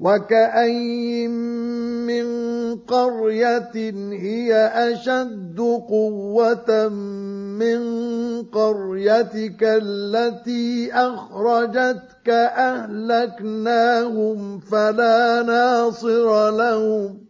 وكأين من قرية هي أشد قوة من قريتك التي أخرجتك أهلكناهم فلا ناصر لهم